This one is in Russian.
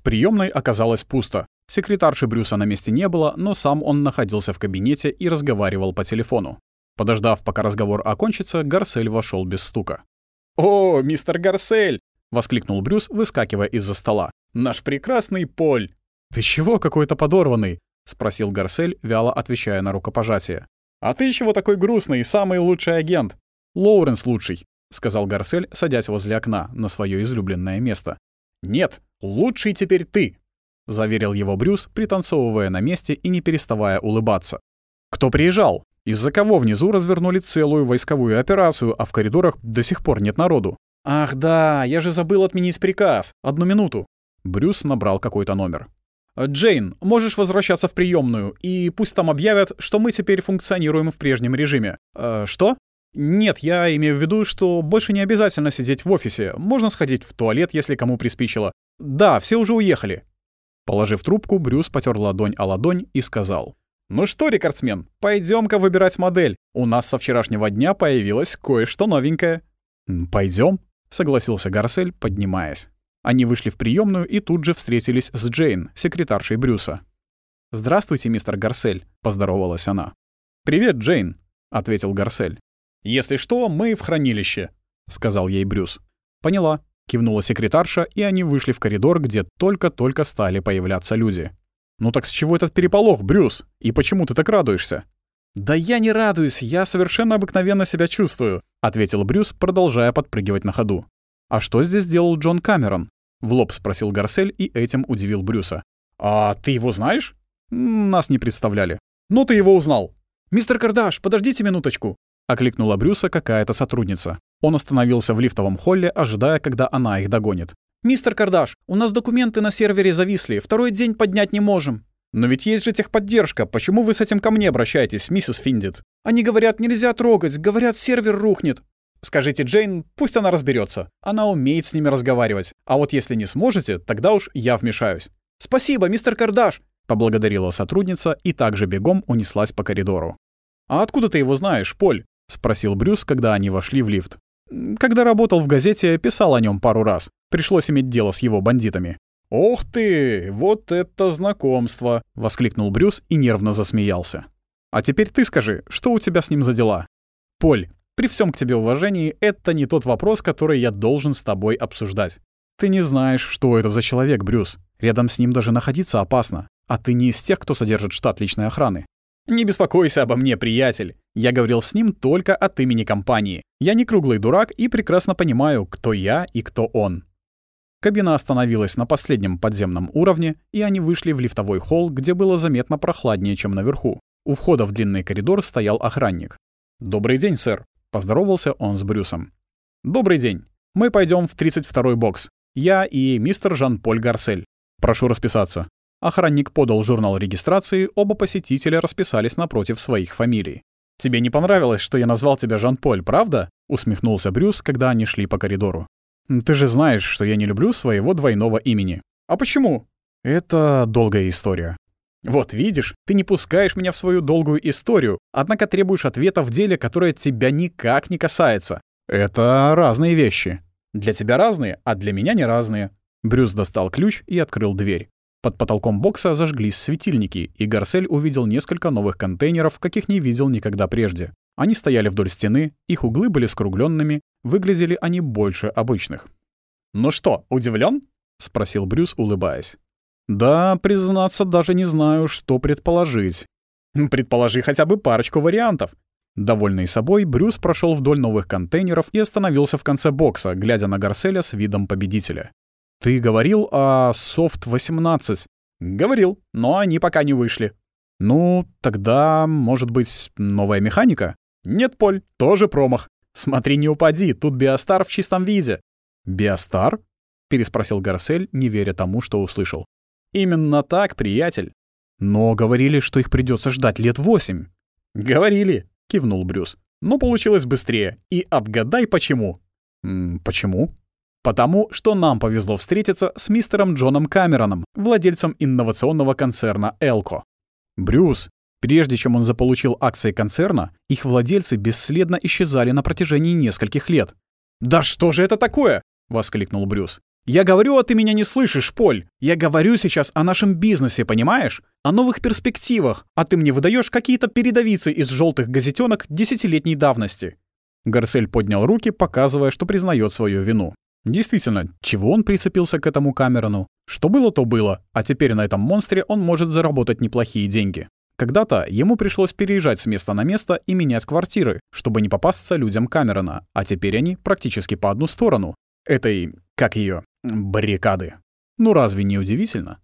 В приемной оказалось пусто. Секретарши Брюса на месте не было, но сам он находился в кабинете и разговаривал по телефону. Подождав, пока разговор окончится, Гарсель вошел без стука. «О, мистер Гарсель!» — воскликнул Брюс, выскакивая из-за стола. «Наш прекрасный Поль!» «Ты чего какой-то подорванный?» — спросил Гарсель, вяло отвечая на рукопожатие. «А ты чего такой грустный, самый лучший агент?» «Лоуренс лучший», — сказал Гарсель, садясь возле окна, на свое излюбленное место. «Нет, лучший теперь ты», — заверил его Брюс, пританцовывая на месте и не переставая улыбаться. «Кто приезжал? Из-за кого внизу развернули целую войсковую операцию, а в коридорах до сих пор нет народу?» «Ах да, я же забыл отменить приказ. Одну минуту». Брюс набрал какой-то номер. «Джейн, можешь возвращаться в приемную, и пусть там объявят, что мы теперь функционируем в прежнем режиме». «Э, что?» Нет, я имею в виду, что больше не обязательно сидеть в офисе. Можно сходить в туалет, если кому приспичило. Да, все уже уехали. Положив трубку, Брюс потер ладонь о ладонь и сказал. «Ну что, рекордсмен, пойдем-ка выбирать модель. У нас со вчерашнего дня появилось кое-что новенькое». Пойдем, согласился Гарсель, поднимаясь. Они вышли в приемную и тут же встретились с Джейн, секретаршей Брюса. «Здравствуйте, мистер Гарсель», — поздоровалась она. «Привет, Джейн», — ответил Гарсель. «Если что, мы в хранилище», — сказал ей Брюс. «Поняла», — кивнула секретарша, и они вышли в коридор, где только-только стали появляться люди. «Ну так с чего этот переполох, Брюс? И почему ты так радуешься?» «Да я не радуюсь, я совершенно обыкновенно себя чувствую», — ответил Брюс, продолжая подпрыгивать на ходу. «А что здесь делал Джон Камерон?» — в лоб спросил Гарсель и этим удивил Брюса. «А ты его знаешь?» «Нас не представляли». «Ну ты его узнал». «Мистер Кардаш, подождите минуточку», Окликнула Брюса какая-то сотрудница. Он остановился в лифтовом холле, ожидая, когда она их догонит. «Мистер Кардаш, у нас документы на сервере зависли, второй день поднять не можем». «Но ведь есть же техподдержка, почему вы с этим ко мне обращаетесь, миссис Финдит?» «Они говорят, нельзя трогать, говорят, сервер рухнет». «Скажите Джейн, пусть она разберется. Она умеет с ними разговаривать. А вот если не сможете, тогда уж я вмешаюсь». «Спасибо, мистер Кардаш», — поблагодарила сотрудница и также бегом унеслась по коридору. «А откуда ты его знаешь, Поль?» — спросил Брюс, когда они вошли в лифт. «Когда работал в газете, писал о нем пару раз. Пришлось иметь дело с его бандитами». «Ох ты! Вот это знакомство!» — воскликнул Брюс и нервно засмеялся. «А теперь ты скажи, что у тебя с ним за дела?» «Поль, при всем к тебе уважении, это не тот вопрос, который я должен с тобой обсуждать. Ты не знаешь, что это за человек, Брюс. Рядом с ним даже находиться опасно. А ты не из тех, кто содержит штат личной охраны. «Не беспокойся обо мне, приятель. Я говорил с ним только от имени компании. Я не круглый дурак и прекрасно понимаю, кто я и кто он». Кабина остановилась на последнем подземном уровне, и они вышли в лифтовой холл, где было заметно прохладнее, чем наверху. У входа в длинный коридор стоял охранник. «Добрый день, сэр», — поздоровался он с Брюсом. «Добрый день. Мы пойдем в 32-й бокс. Я и мистер Жан-Поль Гарсель. Прошу расписаться». Охранник подал журнал регистрации, оба посетителя расписались напротив своих фамилий. «Тебе не понравилось, что я назвал тебя Жан-Поль, правда?» — усмехнулся Брюс, когда они шли по коридору. «Ты же знаешь, что я не люблю своего двойного имени». «А почему?» «Это долгая история». «Вот видишь, ты не пускаешь меня в свою долгую историю, однако требуешь ответа в деле, которое тебя никак не касается». «Это разные вещи». «Для тебя разные, а для меня не разные». Брюс достал ключ и открыл дверь. Под потолком бокса зажглись светильники, и Гарсель увидел несколько новых контейнеров, каких не видел никогда прежде. Они стояли вдоль стены, их углы были скругленными, выглядели они больше обычных. «Ну что, удивлен? спросил Брюс, улыбаясь. «Да, признаться, даже не знаю, что предположить». «Предположи хотя бы парочку вариантов». Довольный собой, Брюс прошел вдоль новых контейнеров и остановился в конце бокса, глядя на Гарселя с видом победителя. «Ты говорил о Софт-18?» «Говорил, но они пока не вышли». «Ну, тогда, может быть, новая механика?» «Нет, Поль, тоже промах. Смотри, не упади, тут Биостар в чистом виде». «Биостар?» — переспросил Гарсель, не веря тому, что услышал. «Именно так, приятель». «Но говорили, что их придется ждать лет восемь». «Говорили», — кивнул Брюс. «Но получилось быстрее. И отгадай, почему». «Почему?» Потому что нам повезло встретиться с мистером Джоном Камероном, владельцем инновационного концерна «Элко». Брюс, прежде чем он заполучил акции концерна, их владельцы бесследно исчезали на протяжении нескольких лет. «Да что же это такое?» — воскликнул Брюс. Я говорю, а ты меня не слышишь, Поль. Я говорю сейчас о нашем бизнесе, понимаешь? О новых перспективах, а ты мне выдаешь какие-то передовицы из желтых газетенок десятилетней давности». Гарсель поднял руки, показывая, что признает свою вину. Действительно, чего он прицепился к этому Камерону? Что было, то было, а теперь на этом монстре он может заработать неплохие деньги. Когда-то ему пришлось переезжать с места на место и менять квартиры, чтобы не попасться людям Камерона, а теперь они практически по одну сторону. Этой, как ее, баррикады. Ну разве не удивительно?